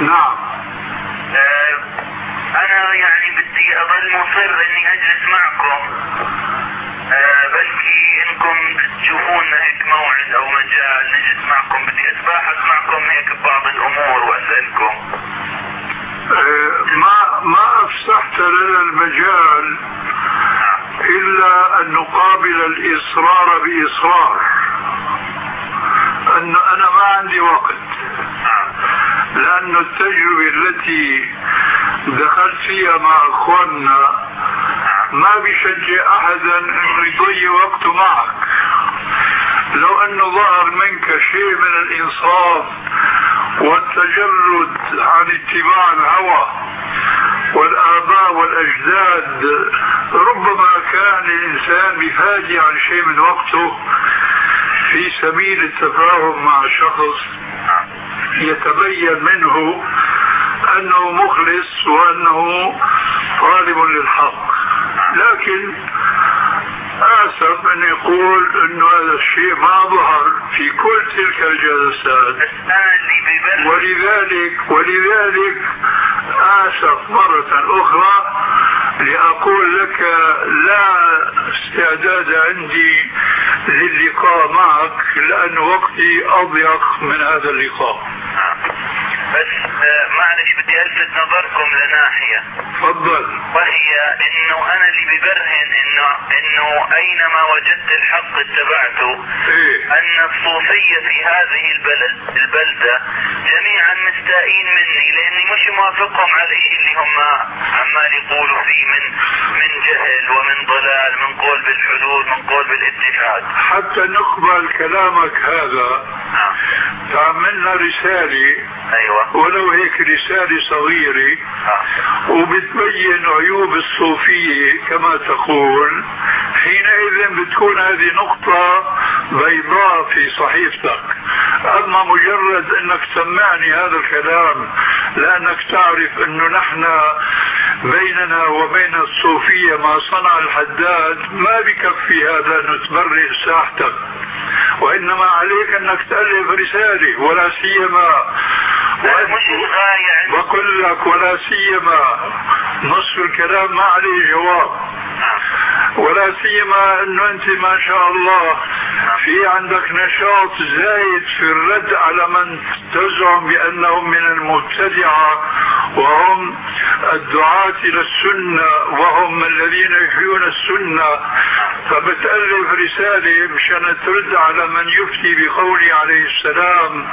نعم. آه، أنا يعني بدي اضل مصر إني أجلس معكم. آه، بلكي إنكم تشوفونا هيك موعد أو مجال نجلس معكم بدي أتباحث معكم هيك ببعض الأمور وأسألكم. آه، ما ما افسحت لنا المجال إلا أن نقابل الإصرار بإصرار. انه أنا ما عندي وقت. لأن التجربة التي دخلت فيها مع أخواننا ما بيشجع أحدا أنه يضيع وقته معك. لو أنه ظهر منك شيء من الإنصاف والتجرد عن اتباع الهوى والآباء والأجداد ربما كان الإنسان بيفاجئ عن شيء من وقته في سبيل التفاهم مع شخص يتبين منه أنه مخلص وأنه طالب للحق. لكن آسف أن يقول إنه هذا الشيء ما ظهر في كل تلك الجلسات. ولذلك ولذلك آسف مرة أخرى لأقول لك لا استعداد عندي للقاء معك لأن وقتي أضيق من هذا اللقاء. بس آه، معلش بدي ألفت نظركم لناحية. تفضل. وهي إنه أنا اللي ببرهن إنه إنه أينما وجدت الحق اتبعته إيه؟ أن الصوفية في هذه البلد البلدة جميعا مستائين مني لأني مش موافقهم على الشيء اللي هم عمال يقولوا فيه من من جهل ومن ضلال من قول بالحدود من قول بالاتحاد. حتى نقبل كلامك هذا. تعملنا رسالة. أيوه. ولو هيك رسالة صغيرة. آه. وبتبين عيوب الصوفية كما تقول. حينئذ بتكون هذه نقطة بيضاء في صحيفتك. أما مجرد أنك سمعني هذا الكلام لأنك تعرف أنه نحن بيننا وبين الصوفية ما صنع الحداد ما بكفي هذا أن تبرئ ساحتك. وإنما عليك أنك تألف رسالة ولا سيما. بقول لك ولا سيما نصف الكلام ما عليه جواب نعم. ولا سيما إنه أنت ما شاء الله في عندك نشاط زايد في الرد على من تزعم بأنهم من المبتدعة وهم الدعاة إلى السنة وهم الذين يحيون السنة فبتالف رسالة مشان ترد على من يفتي بقوله عليه السلام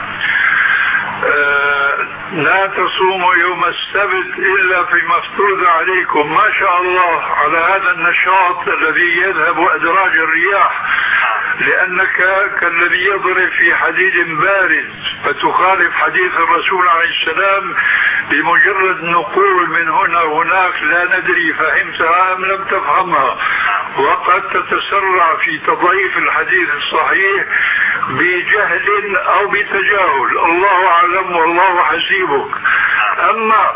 آه، لا تصوموا يوم السبت إلا فيما افترض عليكم. ما شاء الله على هذا النشاط الذي يذهب أدراج الرياح لأنك كالذي يضرب في حديد بارد فتخالف حديث الرسول عليه السلام بمجرد نقول من هنا وهناك لا ندري فهمتها أم لم تفهمها. وقد تتسرع في تضعيف الحديث الصحيح بجهل أو بتجاهل. الله أعلم والله حسيبك. أما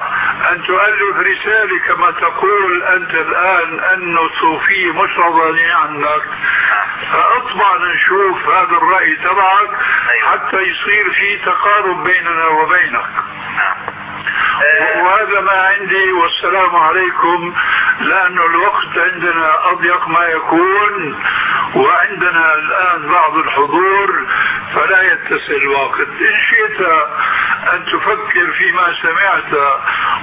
أن تؤلف رسالة كما تقول أنت الآن انه الصوفيه مش راضيين عنك فاطبع نشوف هذا الرأي تبعك حتى يصير في تقارب بيننا وبينك. وهذا ما عندي والسلام عليكم. لأن الوقت عندنا أضيق ما يكون وعندنا الآن بعض الحضور فلا يتسع الوقت. إن شئت أن تفكر فيما سمعت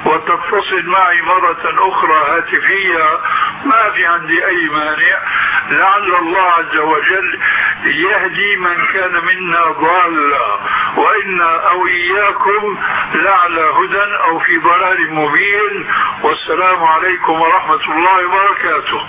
وتتصل معي مرة أخرى هاتفية ما في عندي أي مانع. لعل الله عز وجل يهدي من كان منا ضالا وإنا أو إياكم لعلى هدى أو في ضلال مبين. والسلام عليكم ورحمة الله وبركاته.